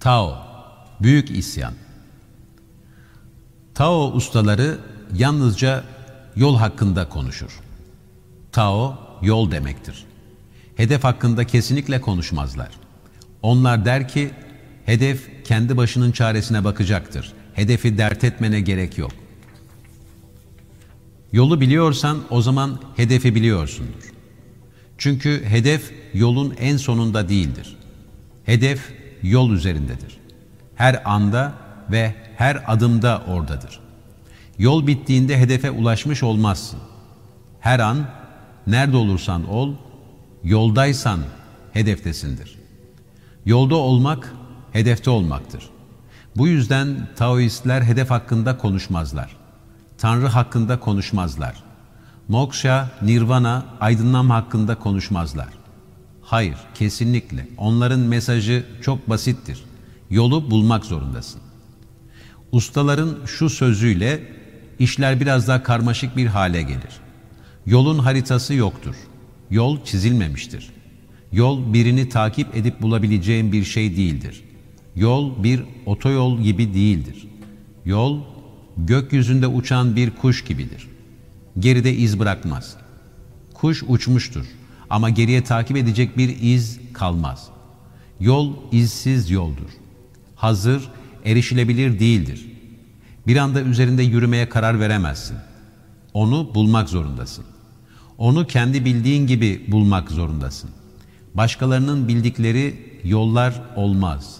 Tao, Büyük İsyan Tao ustaları yalnızca yol hakkında konuşur. Tao, yol demektir. Hedef hakkında kesinlikle konuşmazlar. Onlar der ki, hedef kendi başının çaresine bakacaktır. Hedefi dert etmene gerek yok. Yolu biliyorsan o zaman hedefi biliyorsundur. Çünkü hedef yolun en sonunda değildir. Hedef yol üzerindedir. Her anda ve her adımda oradadır. Yol bittiğinde hedefe ulaşmış olmazsın. Her an nerede olursan ol, yoldaysan hedeftesindir. Yolda olmak, hedefte olmaktır. Bu yüzden Taoistler hedef hakkında konuşmazlar. Tanrı hakkında konuşmazlar. Moksha, nirvana, aydınlanma hakkında konuşmazlar. Hayır, kesinlikle. Onların mesajı çok basittir. Yolu bulmak zorundasın. Ustaların şu sözüyle işler biraz daha karmaşık bir hale gelir. Yolun haritası yoktur. Yol çizilmemiştir. Yol birini takip edip bulabileceğin bir şey değildir. Yol bir otoyol gibi değildir. Yol gökyüzünde uçan bir kuş gibidir. Geride iz bırakmaz. Kuş uçmuştur ama geriye takip edecek bir iz kalmaz. Yol izsiz yoldur. Hazır, erişilebilir değildir. Bir anda üzerinde yürümeye karar veremezsin. Onu bulmak zorundasın. Onu kendi bildiğin gibi bulmak zorundasın. Başkalarının bildikleri yollar olmaz.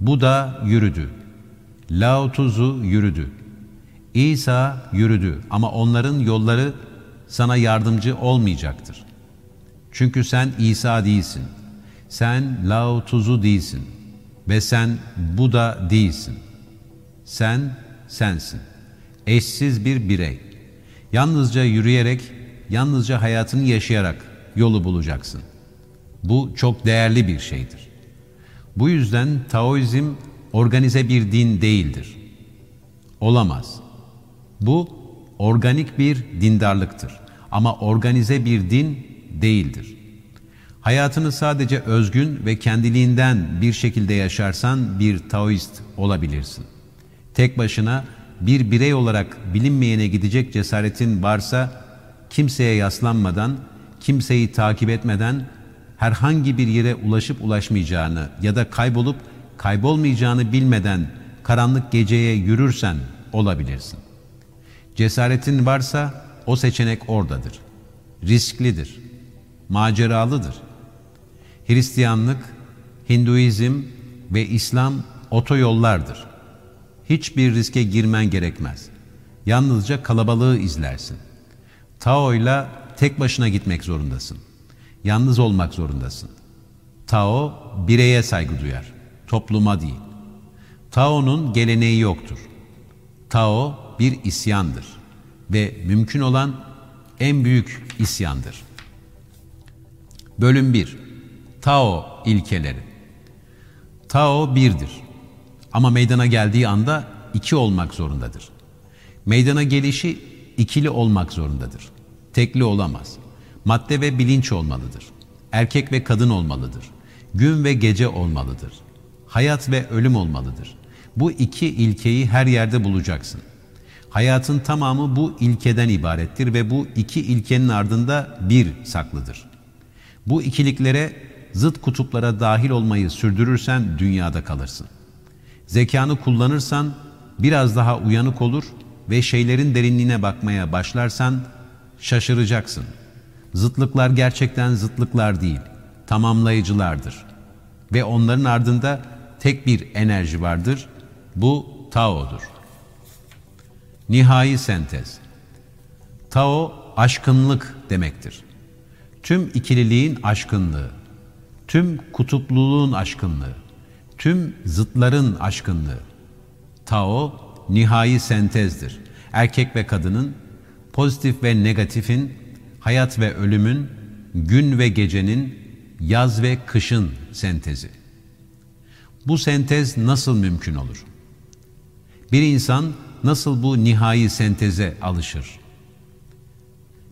Bu da yürüdü. Lao Tuzu yürüdü. İsa yürüdü ama onların yolları sana yardımcı olmayacaktır. Çünkü sen İsa değilsin. Sen Lao Tuzu değilsin. Ve sen Buda değilsin. Sen sensin. Eşsiz bir birey. Yalnızca yürüyerek, yalnızca hayatını yaşayarak yolu bulacaksın. Bu çok değerli bir şeydir. Bu yüzden Taoizm organize bir din değildir. Olamaz. Bu organik bir dindarlıktır ama organize bir din değildir. Hayatını sadece özgün ve kendiliğinden bir şekilde yaşarsan bir Taoist olabilirsin. Tek başına bir birey olarak bilinmeyene gidecek cesaretin varsa kimseye yaslanmadan, kimseyi takip etmeden herhangi bir yere ulaşıp ulaşmayacağını ya da kaybolup kaybolmayacağını bilmeden karanlık geceye yürürsen olabilirsin. Cesaretin varsa o seçenek oradadır. Risklidir, maceralıdır. Hristiyanlık, Hinduizm ve İslam otoyollardır. Hiçbir riske girmen gerekmez. Yalnızca kalabalığı izlersin. Tao'yla tek başına gitmek zorundasın. Yalnız olmak zorundasın. Tao bireye saygı duyar, topluma değil. Tao'nun geleneği yoktur. Tao bir isyandır ve mümkün olan en büyük isyandır. Bölüm 1 Tao ilkeleri Tao birdir ama meydana geldiği anda iki olmak zorundadır. Meydana gelişi ikili olmak zorundadır. Tekli olamaz. Madde ve bilinç olmalıdır. Erkek ve kadın olmalıdır. Gün ve gece olmalıdır. Hayat ve ölüm olmalıdır. Bu iki ilkeyi her yerde bulacaksın. Hayatın tamamı bu ilkeden ibarettir ve bu iki ilkenin ardında bir saklıdır. Bu ikiliklere, zıt kutuplara dahil olmayı sürdürürsen dünyada kalırsın. Zekanı kullanırsan biraz daha uyanık olur ve şeylerin derinliğine bakmaya başlarsan şaşıracaksın. Zıtlıklar gerçekten zıtlıklar değil, tamamlayıcılardır. Ve onların ardında tek bir enerji vardır, bu Tao'dur. Nihai sentez. Tao aşkınlık demektir. Tüm ikililiğin aşkınlığı, tüm kutupluluğun aşkınlığı, tüm zıtların aşkınlığı. Tao nihai sentezdir. Erkek ve kadının, pozitif ve negatifin, hayat ve ölümün, gün ve gecenin, yaz ve kışın sentezi. Bu sentez nasıl mümkün olur? Bir insan nasıl bu nihai senteze alışır?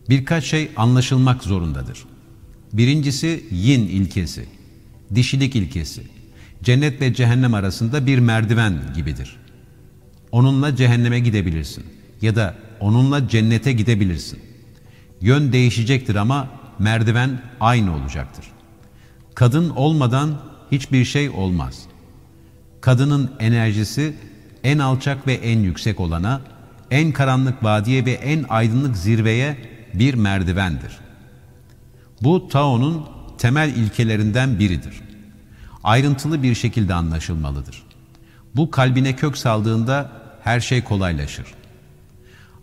Birkaç şey anlaşılmak zorundadır. Birincisi yin ilkesi, dişilik ilkesi. cennet ve cehennem arasında bir merdiven gibidir. Onunla cehenneme gidebilirsin ya da onunla cennete gidebilirsin. Yön değişecektir ama merdiven aynı olacaktır. Kadın olmadan hiçbir şey olmaz. Kadının enerjisi en alçak ve en yüksek olana, en karanlık vadiye ve en aydınlık zirveye bir merdivendir. Bu Tao'nun temel ilkelerinden biridir. Ayrıntılı bir şekilde anlaşılmalıdır. Bu kalbine kök saldığında her şey kolaylaşır.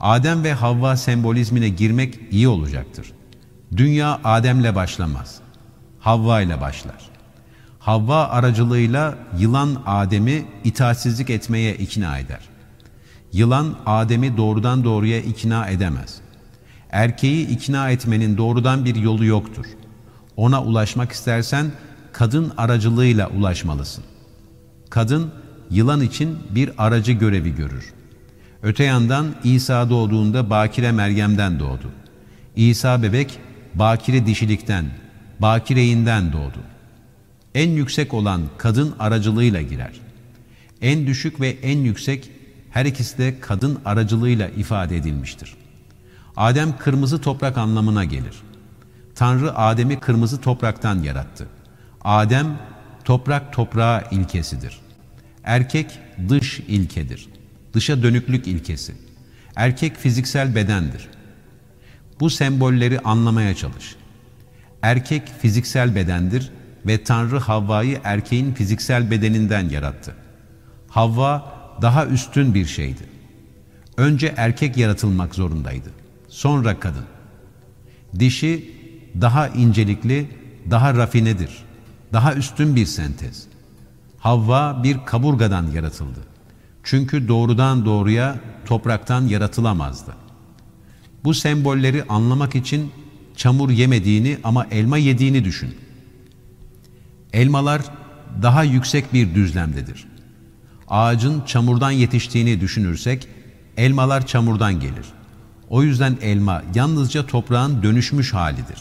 Adem ve Havva sembolizmine girmek iyi olacaktır. Dünya Adem'le başlamaz. Havva ile başlar. Havva aracılığıyla yılan Adem'i itaatsizlik etmeye ikna eder. Yılan Adem'i doğrudan doğruya ikna edemez. Erkeği ikna etmenin doğrudan bir yolu yoktur. Ona ulaşmak istersen kadın aracılığıyla ulaşmalısın. Kadın yılan için bir aracı görevi görür. Öte yandan İsa doğduğunda Bakire Meryem'den doğdu. İsa bebek bakire dişilikten, bakireyinden doğdu. En yüksek olan kadın aracılığıyla girer. En düşük ve en yüksek her ikisi de kadın aracılığıyla ifade edilmiştir. Adem kırmızı toprak anlamına gelir. Tanrı Adem'i kırmızı topraktan yarattı. Adem toprak toprağa ilkesidir. Erkek dış ilkedir. Dışa dönüklük ilkesi. Erkek fiziksel bedendir. Bu sembolleri anlamaya çalış. Erkek fiziksel bedendir ve Tanrı Havva'yı erkeğin fiziksel bedeninden yarattı. Havva daha üstün bir şeydi. Önce erkek yaratılmak zorundaydı. Sonra kadın. Dişi daha incelikli, daha rafinedir. Daha üstün bir sentez. Havva bir kaburgadan yaratıldı. Çünkü doğrudan doğruya topraktan yaratılamazdı. Bu sembolleri anlamak için çamur yemediğini ama elma yediğini düşün. Elmalar daha yüksek bir düzlemdedir. Ağacın çamurdan yetiştiğini düşünürsek elmalar çamurdan gelir. O yüzden elma yalnızca toprağın dönüşmüş halidir.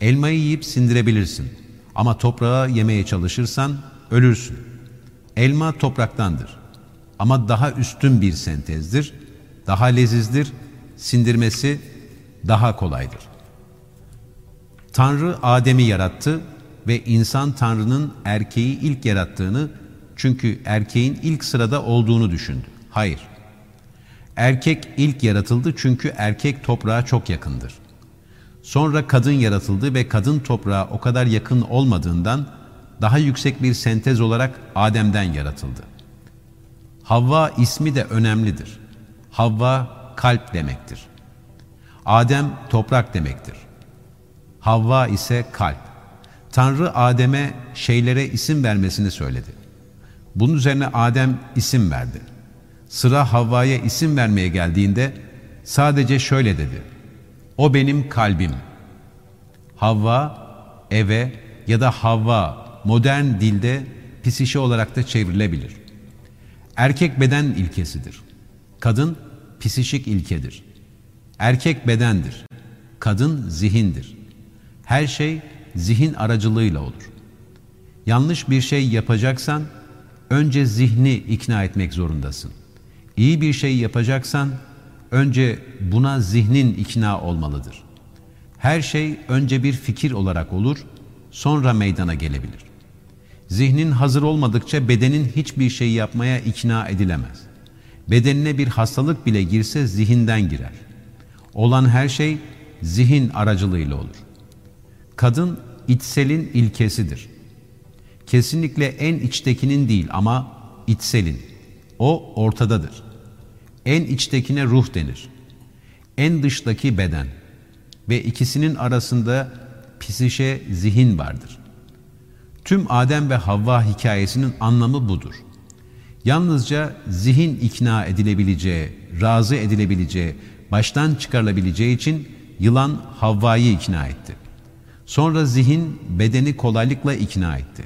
Elmayı yiyip sindirebilirsin ama toprağı yemeye çalışırsan ölürsün. Elma topraktandır ama daha üstün bir sentezdir, daha lezizdir, sindirmesi daha kolaydır. Tanrı Adem'i yarattı ve insan Tanrı'nın erkeği ilk yarattığını çünkü erkeğin ilk sırada olduğunu düşündü. Hayır. Erkek ilk yaratıldı çünkü erkek toprağa çok yakındır. Sonra kadın yaratıldı ve kadın toprağa o kadar yakın olmadığından daha yüksek bir sentez olarak Adem'den yaratıldı. Havva ismi de önemlidir. Havva kalp demektir. Adem toprak demektir. Havva ise kalp. Tanrı Adem'e şeylere isim vermesini söyledi. Bunun üzerine Adem isim verdi. Sıra Havva'ya isim vermeye geldiğinde sadece şöyle dedi. O benim kalbim. Havva, eve ya da Havva modern dilde pisişi olarak da çevrilebilir. Erkek beden ilkesidir. Kadın pisişik ilkedir. Erkek bedendir. Kadın zihindir. Her şey zihin aracılığıyla olur. Yanlış bir şey yapacaksan önce zihni ikna etmek zorundasın. İyi bir şey yapacaksan önce buna zihnin ikna olmalıdır. Her şey önce bir fikir olarak olur, sonra meydana gelebilir. Zihnin hazır olmadıkça bedenin hiçbir şey yapmaya ikna edilemez. Bedenine bir hastalık bile girse zihinden girer. Olan her şey zihin aracılığıyla olur. Kadın içselin ilkesidir. Kesinlikle en içtekinin değil ama içselin. O ortadadır. En içtekine ruh denir. En dıştaki beden ve ikisinin arasında pisişe zihin vardır. Tüm Adem ve Havva hikayesinin anlamı budur. Yalnızca zihin ikna edilebileceği, razı edilebileceği, baştan çıkarılabileceği için yılan Havva'yı ikna etti. Sonra zihin bedeni kolaylıkla ikna etti.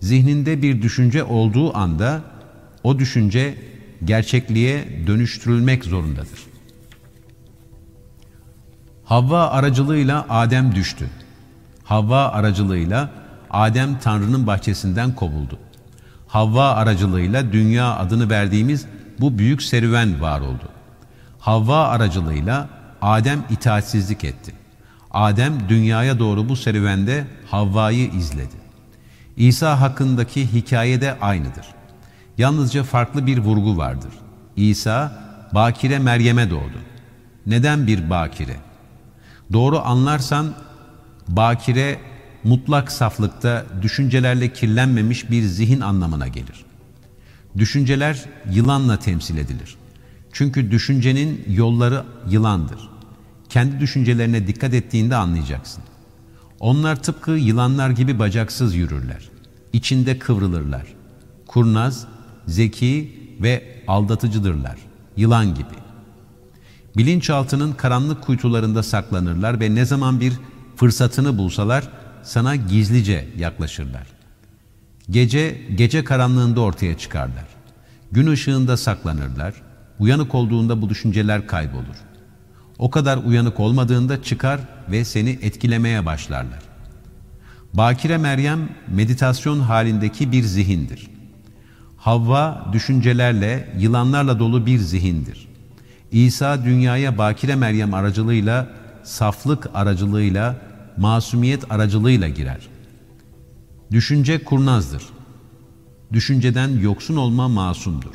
Zihninde bir düşünce olduğu anda o düşünce gerçekliğe dönüştürülmek zorundadır. Havva aracılığıyla Adem düştü. Havva aracılığıyla Adem Tanrı'nın bahçesinden kovuldu. Havva aracılığıyla dünya adını verdiğimiz bu büyük serüven var oldu. Havva aracılığıyla Adem itaatsizlik etti. Adem dünyaya doğru bu serüvende Havva'yı izledi. İsa hakkındaki hikaye de aynıdır. Yalnızca farklı bir vurgu vardır. İsa, Bakire Meryem'e doğdu. Neden bir bakire? Doğru anlarsan, bakire mutlak saflıkta düşüncelerle kirlenmemiş bir zihin anlamına gelir. Düşünceler yılanla temsil edilir. Çünkü düşüncenin yolları yılandır. Kendi düşüncelerine dikkat ettiğinde anlayacaksın. Onlar tıpkı yılanlar gibi bacaksız yürürler. İçinde kıvrılırlar. Kurnaz, zeki ve aldatıcıdırlar. Yılan gibi. Bilinçaltının karanlık kuytularında saklanırlar ve ne zaman bir fırsatını bulsalar sana gizlice yaklaşırlar. Gece, gece karanlığında ortaya çıkarlar. Gün ışığında saklanırlar. Uyanık olduğunda bu düşünceler kaybolur. O kadar uyanık olmadığında çıkar ve seni etkilemeye başlarlar. Bakire Meryem meditasyon halindeki bir zihindir. Havva düşüncelerle, yılanlarla dolu bir zihindir. İsa dünyaya Bakire Meryem aracılığıyla, saflık aracılığıyla, masumiyet aracılığıyla girer. Düşünce kurnazdır. Düşünceden yoksun olma masumdur.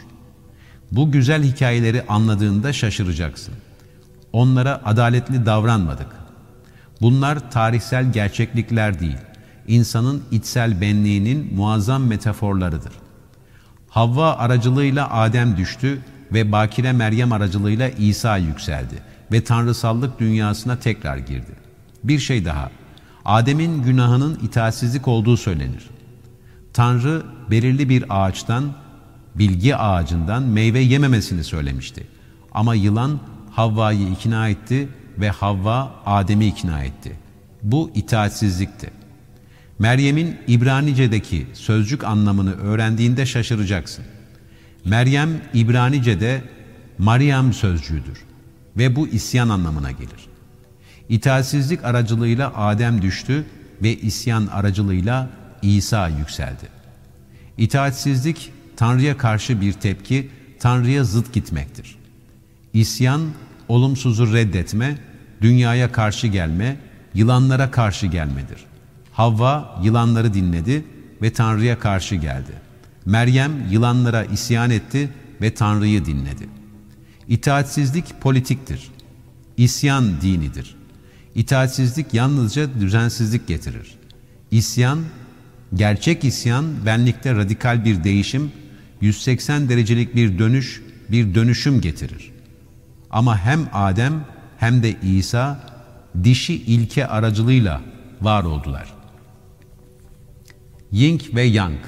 Bu güzel hikayeleri anladığında şaşıracaksın. Onlara adaletli davranmadık. Bunlar tarihsel gerçeklikler değil, insanın içsel benliğinin muazzam metaforlarıdır. Havva aracılığıyla Adem düştü ve Bakire Meryem aracılığıyla İsa yükseldi ve tanrısallık dünyasına tekrar girdi. Bir şey daha, Adem'in günahının itaatsizlik olduğu söylenir. Tanrı belirli bir ağaçtan, bilgi ağacından meyve yememesini söylemişti. Ama yılan Havva'yı ikna etti ve Havva Adem'i ikna etti. Bu itaatsizlikti. Meryem'in İbranice'deki sözcük anlamını öğrendiğinde şaşıracaksın. Meryem İbranice'de Mariam sözcüğüdür ve bu isyan anlamına gelir. İtaatsizlik aracılığıyla Adem düştü ve isyan aracılığıyla İsa yükseldi. İtaatsizlik Tanrı'ya karşı bir tepki, Tanrı'ya zıt gitmektir. İsyan, olumsuzu reddetme, dünyaya karşı gelme, yılanlara karşı gelmedir. Havva yılanları dinledi ve Tanrı'ya karşı geldi. Meryem yılanlara isyan etti ve Tanrı'yı dinledi. İtaatsizlik politiktir. İsyan dinidir. İtaatsizlik yalnızca düzensizlik getirir. İsyan, gerçek isyan benlikte radikal bir değişim, 180 derecelik bir dönüş, bir dönüşüm getirir. Ama hem Adem hem de İsa dişi ilke aracılığıyla var oldular. Ying ve Yang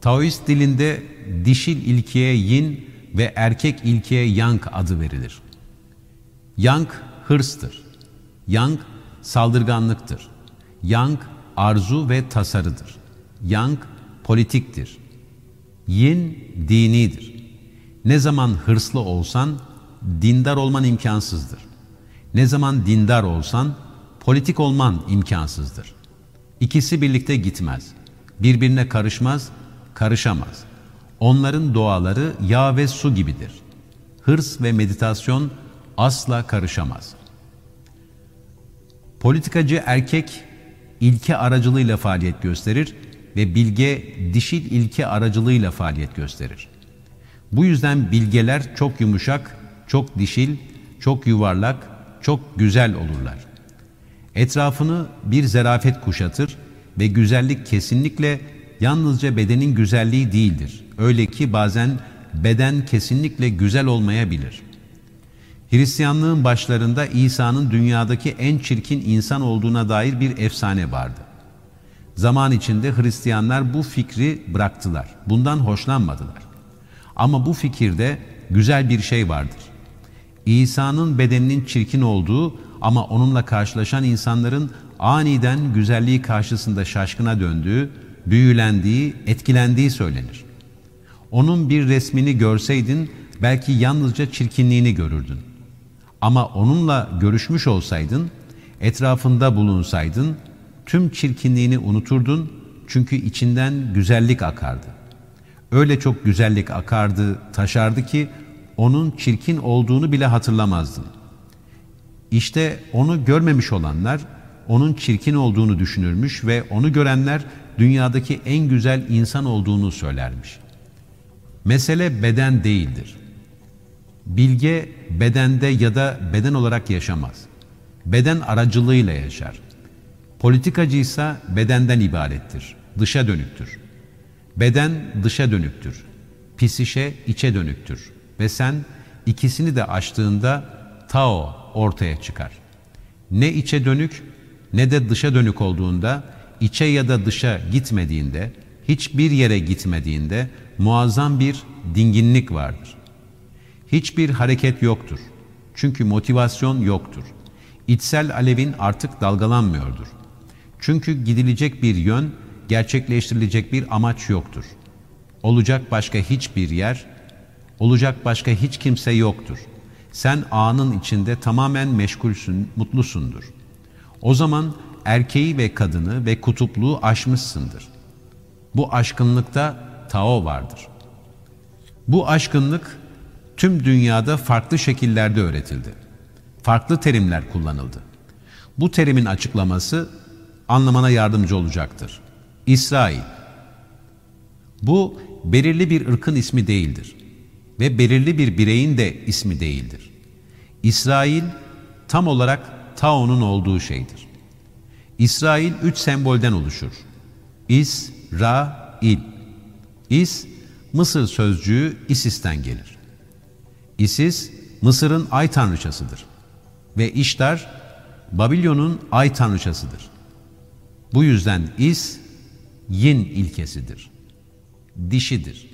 Taoist dilinde dişil ilkeye yin ve erkek ilkeye yang adı verilir. Yang hırstır. Yang saldırganlıktır. Yang arzu ve tasarıdır. Yang politiktir. Yin dinidir. Ne zaman hırslı olsan dindar olman imkansızdır. Ne zaman dindar olsan politik olman imkansızdır. İkisi birlikte gitmez. Birbirine karışmaz, karışamaz. Onların doğaları yağ ve su gibidir. Hırs ve meditasyon asla karışamaz. Politikacı erkek ilke aracılığıyla faaliyet gösterir ve bilge dişil ilke aracılığıyla faaliyet gösterir. Bu yüzden bilgeler çok yumuşak, çok dişil, çok yuvarlak, çok güzel olurlar. Etrafını bir zerafet kuşatır ve güzellik kesinlikle yalnızca bedenin güzelliği değildir. Öyle ki bazen beden kesinlikle güzel olmayabilir.'' Hristiyanlığın başlarında İsa'nın dünyadaki en çirkin insan olduğuna dair bir efsane vardı. Zaman içinde Hristiyanlar bu fikri bıraktılar. Bundan hoşlanmadılar. Ama bu fikirde güzel bir şey vardır. İsa'nın bedeninin çirkin olduğu ama onunla karşılaşan insanların aniden güzelliği karşısında şaşkına döndüğü, büyülendiği, etkilendiği söylenir. Onun bir resmini görseydin belki yalnızca çirkinliğini görürdün. Ama onunla görüşmüş olsaydın, etrafında bulunsaydın, tüm çirkinliğini unuturdun çünkü içinden güzellik akardı. Öyle çok güzellik akardı, taşardı ki onun çirkin olduğunu bile hatırlamazdın. İşte onu görmemiş olanlar onun çirkin olduğunu düşünürmüş ve onu görenler dünyadaki en güzel insan olduğunu söylermiş. Mesele beden değildir. Bilge bedende ya da beden olarak yaşamaz. Beden aracılığıyla yaşar. Politikacı ise bedenden ibarettir, dışa dönüktür. Beden dışa dönüktür, pisişe içe dönüktür ve sen ikisini de açtığında Tao ortaya çıkar. Ne içe dönük ne de dışa dönük olduğunda, içe ya da dışa gitmediğinde, hiçbir yere gitmediğinde muazzam bir dinginlik vardır. Hiçbir hareket yoktur. Çünkü motivasyon yoktur. İçsel alevin artık dalgalanmıyordur. Çünkü gidilecek bir yön, gerçekleştirilecek bir amaç yoktur. Olacak başka hiçbir yer, olacak başka hiç kimse yoktur. Sen anın içinde tamamen meşgulsün, mutlusundur. O zaman erkeği ve kadını ve kutupluğu aşmışsındır. Bu aşkınlıkta Tao vardır. Bu aşkınlık tüm dünyada farklı şekillerde öğretildi. Farklı terimler kullanıldı. Bu terimin açıklaması anlamana yardımcı olacaktır. İsrail. Bu belirli bir ırkın ismi değildir ve belirli bir bireyin de ismi değildir. İsrail tam olarak Tao'nun olduğu şeydir. İsrail üç sembolden oluşur. İs, Ra, İl. İs, Mısır sözcüğü Isis'ten gelir. Isis, Mısır'ın ay tanrıçasıdır. Ve İştar, Babilyon'un ay tanrıçasıdır. Bu yüzden Is, yin ilkesidir. Dişidir.